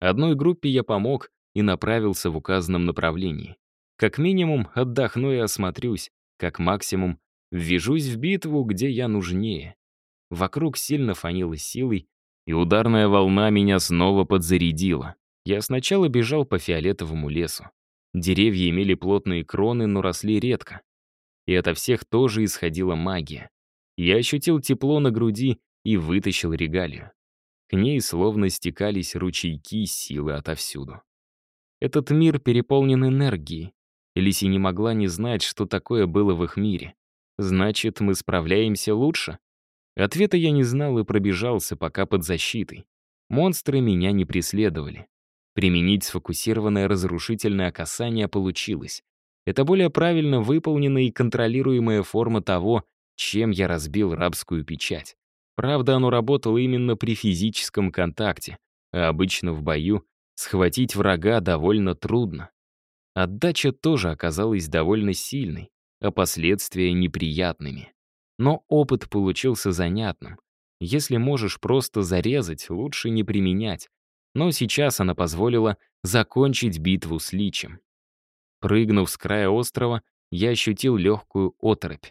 Одной группе я помог и направился в указанном направлении. Как минимум, отдохну и осмотрюсь. Как максимум, ввяжусь в битву, где я нужнее. Вокруг сильно фанило силой, и ударная волна меня снова подзарядила. Я сначала бежал по фиолетовому лесу. Деревья имели плотные кроны, но росли редко. И ото всех тоже исходила магия. Я ощутил тепло на груди и вытащил регалию. К ней словно стекались ручейки силы отовсюду. Этот мир переполнен энергией. Лиси не могла не знать, что такое было в их мире. Значит, мы справляемся лучше? Ответа я не знал и пробежался пока под защитой. Монстры меня не преследовали. Применить сфокусированное разрушительное касание получилось. Это более правильно выполненная и контролируемая форма того, чем я разбил рабскую печать. Правда, оно работало именно при физическом контакте, а обычно в бою схватить врага довольно трудно. Отдача тоже оказалась довольно сильной, а последствия неприятными. Но опыт получился занятным. Если можешь просто зарезать, лучше не применять, но сейчас она позволила закончить битву с личем. Прыгнув с края острова, я ощутил легкую оторопь.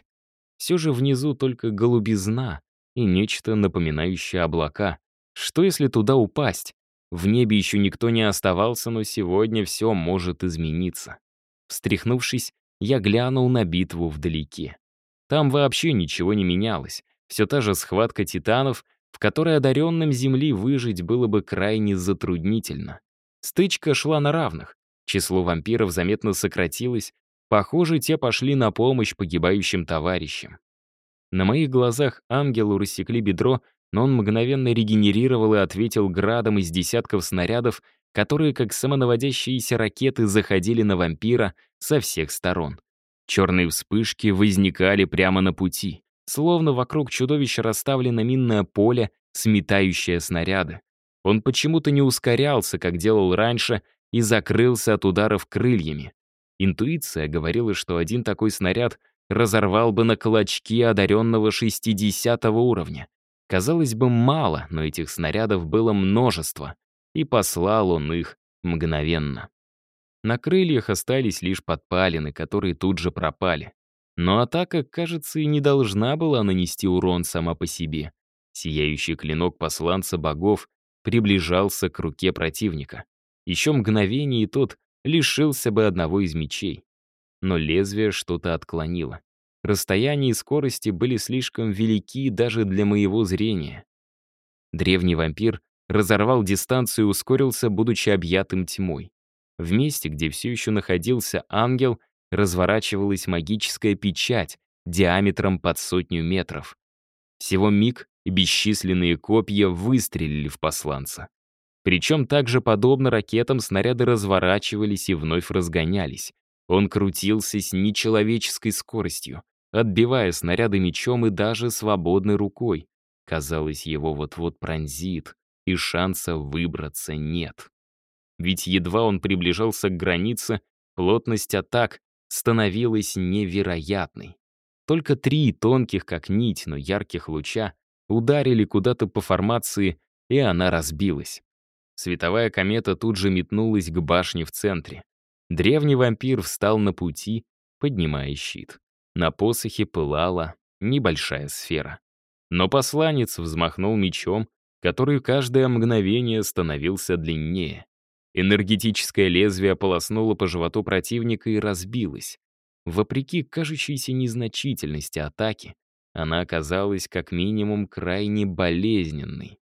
Все же внизу только голубизна и нечто напоминающее облака. Что если туда упасть? В небе еще никто не оставался, но сегодня все может измениться. Встряхнувшись, я глянул на битву вдалеке. Там вообще ничего не менялось. Все та же схватка титанов — в которой одаренным Земли выжить было бы крайне затруднительно. Стычка шла на равных. Число вампиров заметно сократилось. Похоже, те пошли на помощь погибающим товарищам. На моих глазах ангелу рассекли бедро, но он мгновенно регенерировал и ответил градом из десятков снарядов, которые, как самонаводящиеся ракеты, заходили на вампира со всех сторон. Черные вспышки возникали прямо на пути. Словно вокруг чудовища расставлено минное поле, сметающее снаряды. Он почему-то не ускорялся, как делал раньше, и закрылся от ударов крыльями. Интуиция говорила, что один такой снаряд разорвал бы на клочки одаренного 60 уровня. Казалось бы, мало, но этих снарядов было множество, и послал он их мгновенно. На крыльях остались лишь подпалины, которые тут же пропали. Но атака, кажется, и не должна была нанести урон сама по себе. Сияющий клинок посланца богов приближался к руке противника. Еще мгновение, и тот лишился бы одного из мечей. Но лезвие что-то отклонило. Расстояние и скорости были слишком велики даже для моего зрения. Древний вампир разорвал дистанцию и ускорился, будучи объятым тьмой. В месте, где все еще находился ангел, разворачивалась магическая печать диаметром под сотню метров. Всего миг, и бесчисленные копья выстрелили в посланца. Причем также подобно ракетам снаряды разворачивались и вновь разгонялись. Он крутился с нечеловеческой скоростью, отбивая снаряды мечом и даже свободной рукой. Казалось, его вот-вот пронзит, и шанса выбраться нет. Ведь едва он приближался к границе, плотность атак становилась невероятной. Только три тонких, как нить, но ярких луча ударили куда-то по формации, и она разбилась. Световая комета тут же метнулась к башне в центре. Древний вампир встал на пути, поднимая щит. На посохе пылала небольшая сфера. Но посланец взмахнул мечом, который каждое мгновение становился длиннее. Энергетическое лезвие полоснуло по животу противника и разбилось. Вопреки кажущейся незначительности атаки, она оказалась как минимум крайне болезненной.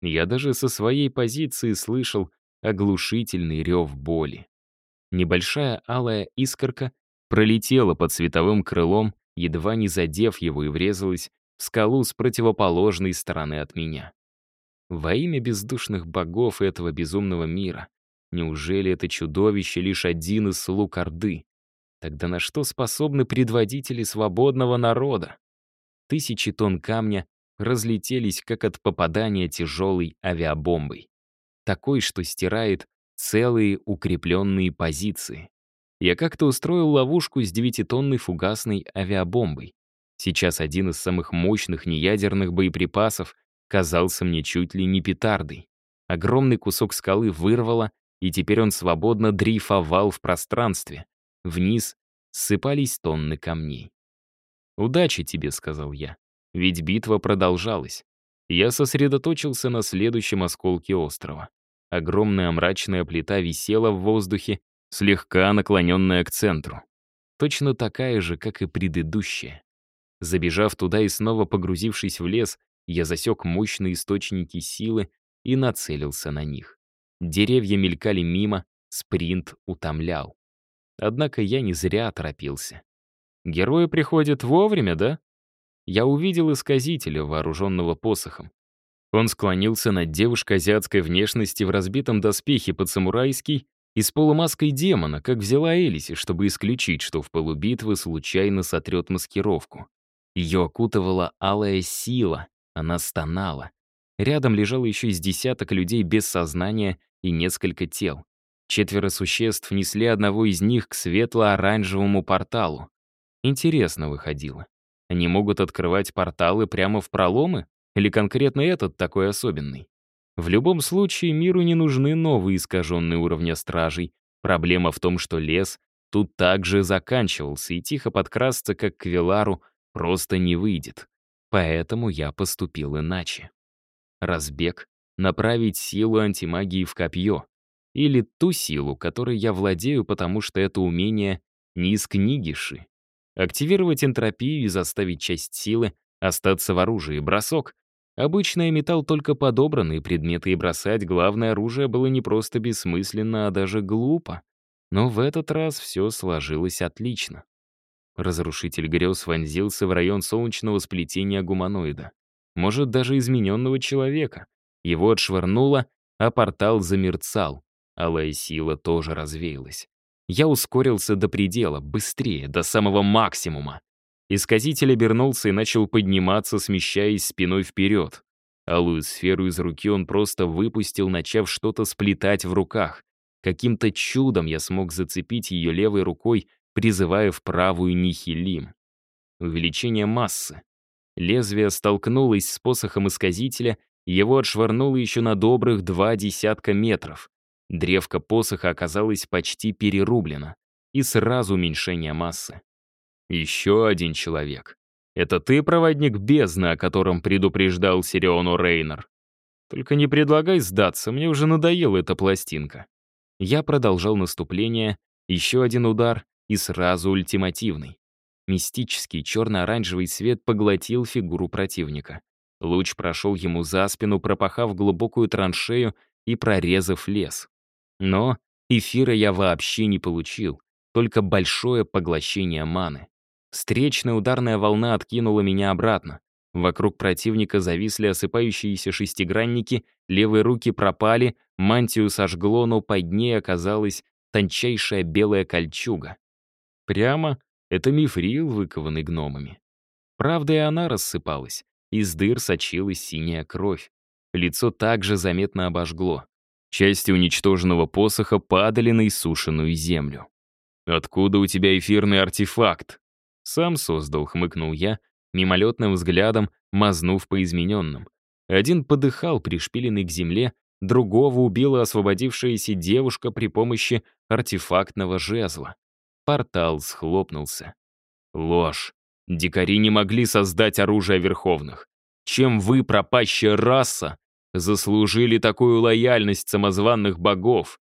Я даже со своей позиции слышал оглушительный рев боли. Небольшая алая искорка пролетела под световым крылом, едва не задев его и врезалась в скалу с противоположной стороны от меня. Во имя бездушных богов этого безумного мира, неужели это чудовище лишь один из слуг Орды? Тогда на что способны предводители свободного народа? Тысячи тонн камня разлетелись, как от попадания тяжелой авиабомбой. Такой, что стирает целые укрепленные позиции. Я как-то устроил ловушку с девятитонной фугасной авиабомбой. Сейчас один из самых мощных неядерных боеприпасов казался мне чуть ли не петардой. Огромный кусок скалы вырвало, и теперь он свободно дрейфовал в пространстве. Вниз ссыпались тонны камней. «Удачи тебе», — сказал я. Ведь битва продолжалась. Я сосредоточился на следующем осколке острова. Огромная мрачная плита висела в воздухе, слегка наклоненная к центру. Точно такая же, как и предыдущая. Забежав туда и снова погрузившись в лес, я засек мощные источники силы и нацелился на них. Деревья мелькали мимо, спринт утомлял. Однако я не зря торопился. Герои приходят вовремя, да? Я увидел исказителя, вооруженного посохом. Он склонился над девушкой азиатской внешности в разбитом доспехе под самурайский и с полумаской демона, как взяла Элиси, чтобы исключить, что в полубитвы случайно сотрет маскировку. Ее окутывала алая сила, она стонала. Рядом лежало еще из десяток людей без сознания и несколько тел. Четверо существ несли одного из них к светло-оранжевому порталу. Интересно выходило. Они могут открывать порталы прямо в проломы? Или конкретно этот такой особенный? В любом случае, миру не нужны новые искаженные уровня стражей. Проблема в том, что лес тут также заканчивался, и тихо подкрасться, как к Велару, просто не выйдет. Поэтому я поступил иначе. Разбег, направить силу антимагии в копье. Или ту силу, которой я владею, потому что это умение не из книги Ши. Активировать энтропию и заставить часть силы остаться в оружии. Бросок. Обычно я метал только подобранные предметы, и бросать главное оружие было не просто бессмысленно, а даже глупо. Но в этот раз все сложилось отлично. Разрушитель грез вонзился в район солнечного сплетения гуманоида. Может, даже измененного человека. Его отшвырнуло, а портал замерцал. Алая сила тоже развеялась. Я ускорился до предела, быстрее, до самого максимума. Исказитель обернулся и начал подниматься, смещаясь спиной вперед. Алую сферу из руки он просто выпустил, начав что-то сплетать в руках. Каким-то чудом я смог зацепить ее левой рукой, призывая в правую нихилим. Увеличение массы. Лезвие столкнулось с посохом исказителя, его отшвырнуло еще на добрых два десятка метров. Древко посоха оказалось почти перерублено. И сразу уменьшение массы. Еще один человек. Это ты проводник бездны, о котором предупреждал Сириону Рейнер? Только не предлагай сдаться, мне уже надоела эта пластинка. Я продолжал наступление, еще один удар и сразу ультимативный. Мистический черно-оранжевый свет поглотил фигуру противника. Луч прошел ему за спину, пропахав глубокую траншею и прорезав лес. Но эфира я вообще не получил, только большое поглощение маны. Встречная ударная волна откинула меня обратно. Вокруг противника зависли осыпающиеся шестигранники, левые руки пропали, мантию сожгло, но под ней оказалась тончайшая белая кольчуга. Прямо это мифрил, выкованный гномами. Правда, и она рассыпалась. Из дыр сочилась синяя кровь. Лицо также заметно обожгло. Части уничтоженного посоха падали на иссушенную землю. «Откуда у тебя эфирный артефакт?» «Сам создал», — хмыкнул я, мимолетным взглядом мазнув по измененным. Один подыхал, пришпиленный к земле, другого убила освободившаяся девушка при помощи артефактного жезла. Портал схлопнулся. Ложь. Дикари не могли создать оружие верховных. Чем вы, пропащая раса, заслужили такую лояльность самозванных богов?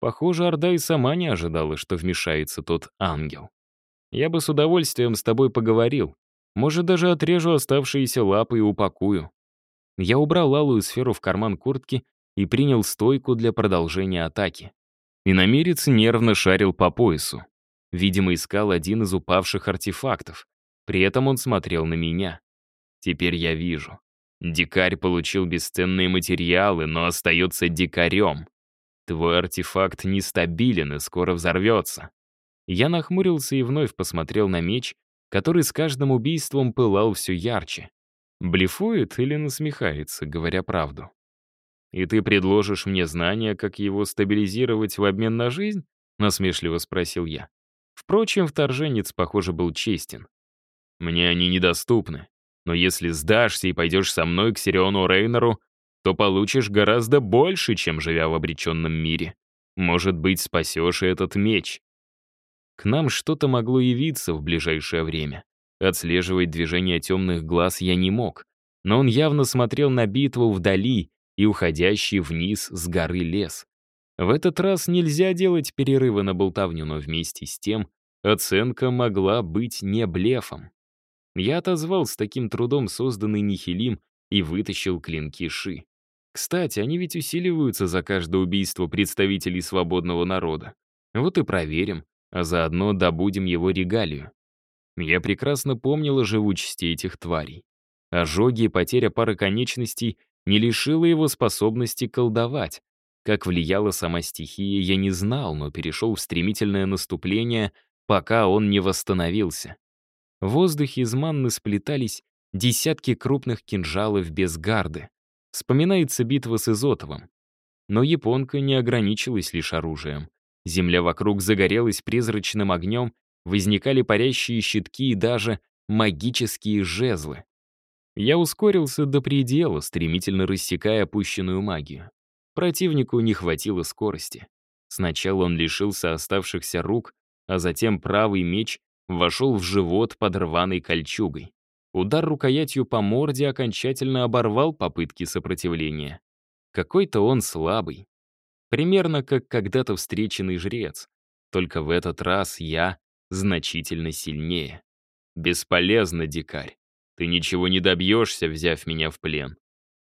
Похоже, Орда и сама не ожидала, что вмешается тот ангел. Я бы с удовольствием с тобой поговорил. Может, даже отрежу оставшиеся лапы и упакую. Я убрал алую сферу в карман куртки и принял стойку для продолжения атаки. Иномерец нервно шарил по поясу. Видимо, искал один из упавших артефактов. При этом он смотрел на меня. Теперь я вижу. Дикарь получил бесценные материалы, но остается дикарем. Твой артефакт нестабилен и скоро взорвется. Я нахмурился и вновь посмотрел на меч, который с каждым убийством пылал все ярче. Блефует или насмехается, говоря правду? «И ты предложишь мне знания, как его стабилизировать в обмен на жизнь?» — насмешливо спросил я. Впрочем, вторженец, похоже, был честен. «Мне они недоступны, но если сдашься и пойдешь со мной к Сириону Рейнеру, то получишь гораздо больше, чем живя в обреченном мире. Может быть, спасешь и этот меч». К нам что-то могло явиться в ближайшее время. Отслеживать движение темных глаз я не мог, но он явно смотрел на битву вдали и уходящий вниз с горы лес. В этот раз нельзя делать перерывы на болтовню, но вместе с тем оценка могла быть не блефом. Я отозвал с таким трудом созданный нихилим и вытащил клинки Ши. Кстати, они ведь усиливаются за каждое убийство представителей свободного народа. Вот и проверим, а заодно добудем его регалию. Я прекрасно помнил о живучести этих тварей. Ожоги и потеря пары конечностей не лишила его способности колдовать, как влияла сама стихия, я не знал, но перешел в стремительное наступление, пока он не восстановился. В воздухе из манны сплетались десятки крупных кинжалов без гарды. Вспоминается битва с Изотовым. Но японка не ограничилась лишь оружием. Земля вокруг загорелась призрачным огнем, возникали парящие щитки и даже магические жезлы. Я ускорился до предела, стремительно рассекая опущенную магию. Противнику не хватило скорости. Сначала он лишился оставшихся рук, а затем правый меч вошел в живот под рваной кольчугой. Удар рукоятью по морде окончательно оборвал попытки сопротивления. Какой-то он слабый. Примерно как когда-то встреченный жрец. Только в этот раз я значительно сильнее. Бесполезно, дикарь. Ты ничего не добьешься, взяв меня в плен.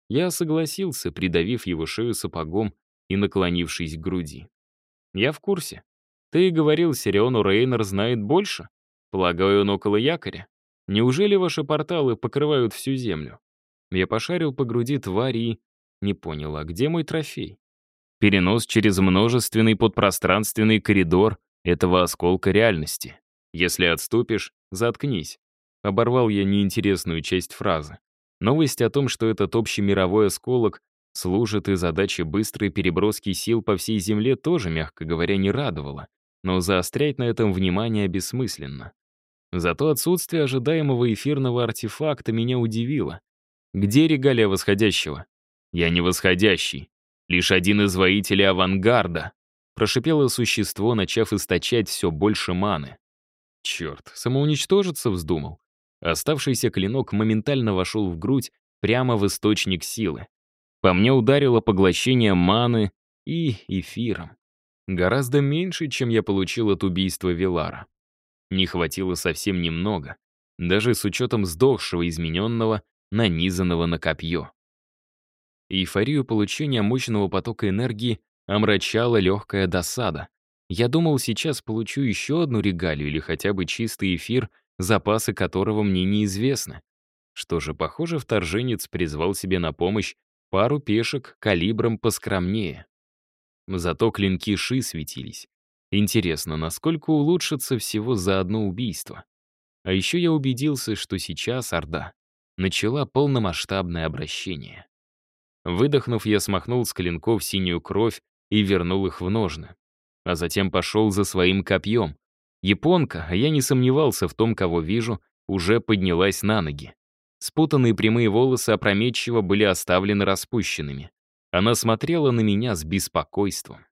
Я согласился, придавив его шею сапогом и наклонившись к груди. «Я в курсе. Ты говорил, Сириону Рейнер знает больше? Полагаю, он около якоря. Неужели ваши порталы покрывают всю землю?» Я пошарил по груди твари и... Не понял, а где мой трофей? Перенос через множественный подпространственный коридор этого осколка реальности. Если отступишь, заткнись. Оборвал я неинтересную часть фразы. Новость о том, что этот общемировой осколок служит и задаче быстрой переброски сил по всей Земле, тоже, мягко говоря, не радовала. Но заострять на этом внимание бессмысленно. Зато отсутствие ожидаемого эфирного артефакта меня удивило. Где регалия восходящего? Я не восходящий. Лишь один из воителей авангарда. Прошипело существо, начав источать все больше маны. Черт, самоуничтожиться вздумал. Оставшийся клинок моментально вошел в грудь, прямо в источник силы. По мне ударило поглощение маны и эфиром. Гораздо меньше, чем я получил от убийства Вилара. Не хватило совсем немного, даже с учетом сдохшего измененного, нанизанного на копье. Эйфорию получения мощного потока энергии омрачала легкая досада. Я думал, сейчас получу еще одну регалию или хотя бы чистый эфир, запасы которого мне неизвестны. Что же, похоже, вторженец призвал себе на помощь пару пешек калибром поскромнее. Зато клинки Ши светились. Интересно, насколько улучшится всего за одно убийство. А еще я убедился, что сейчас Орда начала полномасштабное обращение. Выдохнув, я смахнул с клинков синюю кровь и вернул их в ножны. А затем пошел за своим копьем. Японка, а я не сомневался в том, кого вижу, уже поднялась на ноги. Спутанные прямые волосы опрометчиво были оставлены распущенными. Она смотрела на меня с беспокойством.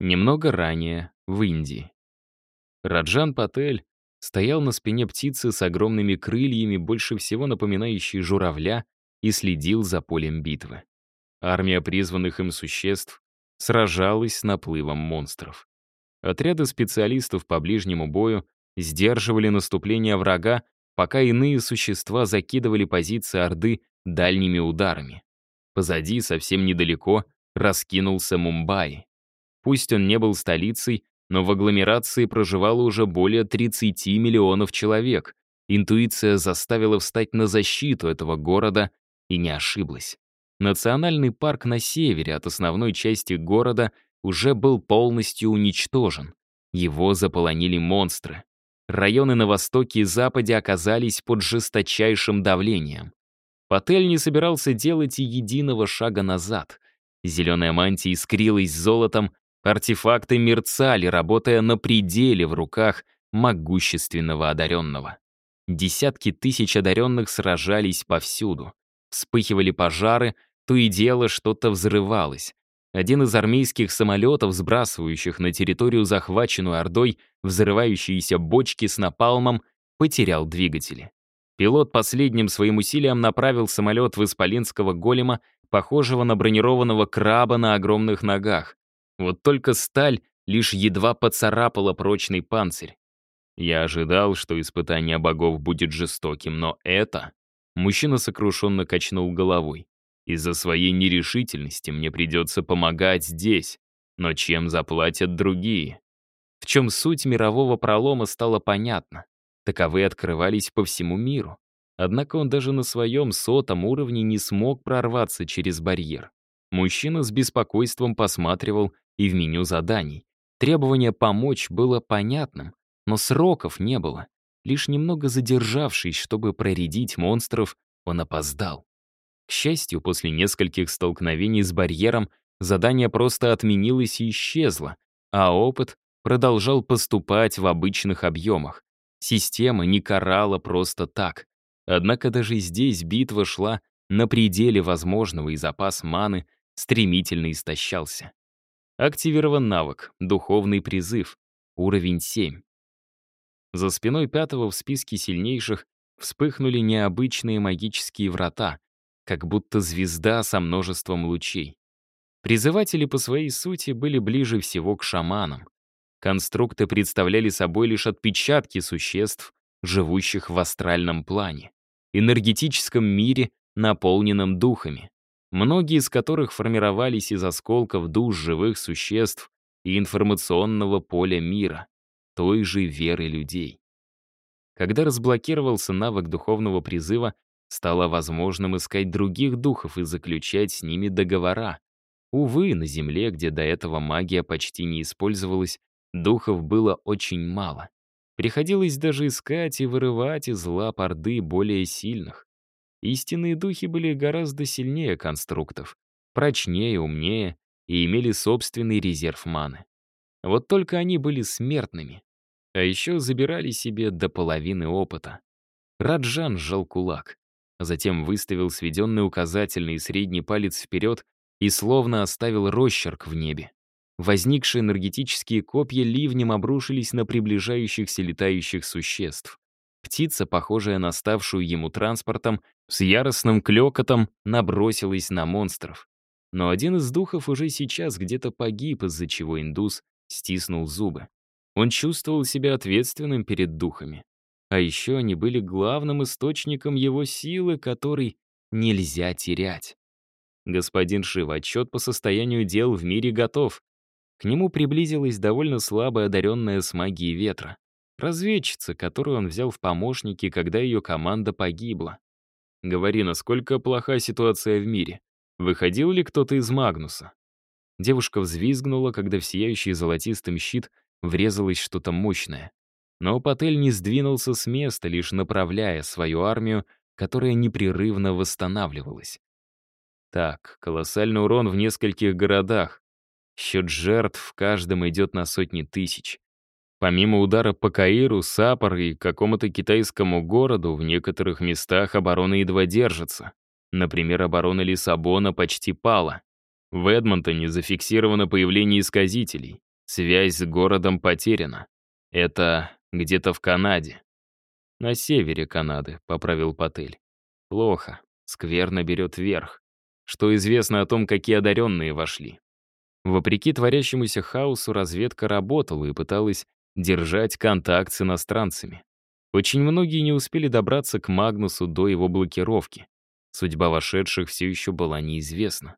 Немного ранее, в Индии. Раджан Патель стоял на спине птицы с огромными крыльями, больше всего напоминающей журавля, и следил за полем битвы. Армия призванных им существ сражалась с наплывом монстров. Отряды специалистов по ближнему бою сдерживали наступление врага, пока иные существа закидывали позиции Орды дальними ударами. Позади, совсем недалеко, раскинулся Мумбаи. Пусть он не был столицей, но в агломерации проживало уже более 30 миллионов человек. Интуиция заставила встать на защиту этого города и не ошиблась. Национальный парк на севере от основной части города уже был полностью уничтожен. Его заполонили монстры. Районы на востоке и западе оказались под жесточайшим давлением. Патель не собирался делать и единого шага назад. Зеленая мантия искрилась золотом, артефакты мерцали, работая на пределе в руках могущественного одаренного. Десятки тысяч одаренных сражались повсюду. Вспыхивали пожары, то и дело что-то взрывалось. Один из армейских самолетов, сбрасывающих на территорию, захваченную Ордой, взрывающиеся бочки с напалмом, потерял двигатели. Пилот последним своим усилием направил самолет в исполинского голема, похожего на бронированного краба на огромных ногах. Вот только сталь лишь едва поцарапала прочный панцирь. Я ожидал, что испытание богов будет жестоким, но это... Мужчина сокрушенно качнул головой. Из-за своей нерешительности мне придется помогать здесь. Но чем заплатят другие? В чем суть мирового пролома стало понятно. Таковые открывались по всему миру. Однако он даже на своем сотом уровне не смог прорваться через барьер. Мужчина с беспокойством посматривал и в меню заданий. Требование помочь было понятным, но сроков не было. Лишь немного задержавшись, чтобы проредить монстров, он опоздал. К счастью, после нескольких столкновений с барьером задание просто отменилось и исчезло, а опыт продолжал поступать в обычных объемах. Система не карала просто так. Однако даже здесь битва шла на пределе возможного, и запас маны стремительно истощался. Активирован навык «Духовный призыв», уровень 7. За спиной пятого в списке сильнейших вспыхнули необычные магические врата, как будто звезда со множеством лучей. Призыватели по своей сути были ближе всего к шаманам. Конструкты представляли собой лишь отпечатки существ, живущих в астральном плане, энергетическом мире, наполненном духами, многие из которых формировались из осколков душ живых существ и информационного поля мира, той же веры людей. Когда разблокировался навык духовного призыва, стало возможным искать других духов и заключать с ними договора. Увы, на Земле, где до этого магия почти не использовалась, Духов было очень мало. Приходилось даже искать и вырывать из лап Орды более сильных. Истинные духи были гораздо сильнее конструктов, прочнее, умнее и имели собственный резерв маны. Вот только они были смертными. А еще забирали себе до половины опыта. Раджан сжал кулак, затем выставил сведенный указательный и средний палец вперед и словно оставил росчерк в небе. Возникшие энергетические копья ливнем обрушились на приближающихся летающих существ. Птица, похожая на ставшую ему транспортом, с яростным клёкотом набросилась на монстров. Но один из духов уже сейчас где-то погиб, из-за чего индус стиснул зубы. Он чувствовал себя ответственным перед духами. А еще они были главным источником его силы, который нельзя терять. Господин Шива, отчет по состоянию дел в мире готов. К нему приблизилась довольно слабо одаренная с магией ветра. Разведчица, которую он взял в помощники, когда ее команда погибла. Говори, насколько плоха ситуация в мире. Выходил ли кто-то из Магнуса? Девушка взвизгнула, когда в сияющий золотистым щит врезалось что-то мощное. Но Патель не сдвинулся с места, лишь направляя свою армию, которая непрерывно восстанавливалась. Так, колоссальный урон в нескольких городах. Счет жертв в каждом идет на сотни тысяч. Помимо удара по Каиру, Сапор и какому-то китайскому городу, в некоторых местах оборона едва держится. Например, оборона Лиссабона почти пала. В Эдмонтоне зафиксировано появление исказителей. Связь с городом потеряна. Это где-то в Канаде. На севере Канады, поправил Патель. Плохо. Скверно берет верх. Что известно о том, какие одаренные вошли? Вопреки творящемуся хаосу, разведка работала и пыталась держать контакт с иностранцами. Очень многие не успели добраться к Магнусу до его блокировки. Судьба вошедших все еще была неизвестна.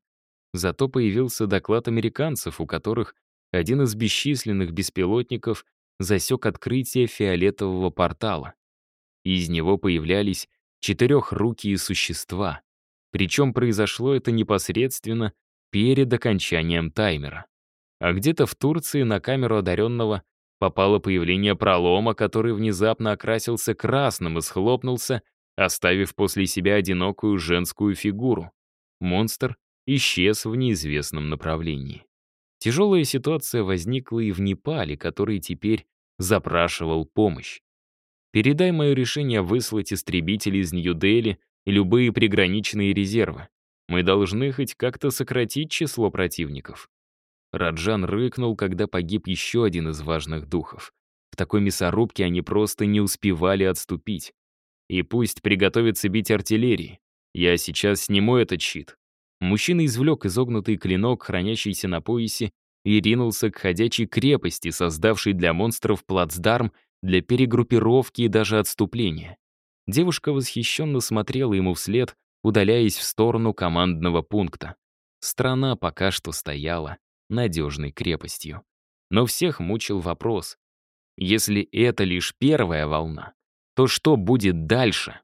Зато появился доклад американцев, у которых один из бесчисленных беспилотников засек открытие фиолетового портала. Из него появлялись четырехрукие существа. Причем произошло это непосредственно перед окончанием таймера. А где-то в Турции на камеру одаренного попало появление пролома, который внезапно окрасился красным и схлопнулся, оставив после себя одинокую женскую фигуру. Монстр исчез в неизвестном направлении. Тяжелая ситуация возникла и в Непале, который теперь запрашивал помощь. Передай мое решение выслать истребители из Нью-Дели и любые приграничные резервы. Мы должны хоть как-то сократить число противников. Раджан рыкнул, когда погиб еще один из важных духов. В такой мясорубке они просто не успевали отступить. И пусть приготовится бить артиллерии. Я сейчас сниму этот щит. Мужчина извлек изогнутый клинок, хранящийся на поясе, и ринулся к ходячей крепости, создавшей для монстров плацдарм для перегруппировки и даже отступления. Девушка восхищенно смотрела ему вслед, удаляясь в сторону командного пункта. Страна пока что стояла надежной крепостью. Но всех мучил вопрос. Если это лишь первая волна, то что будет дальше?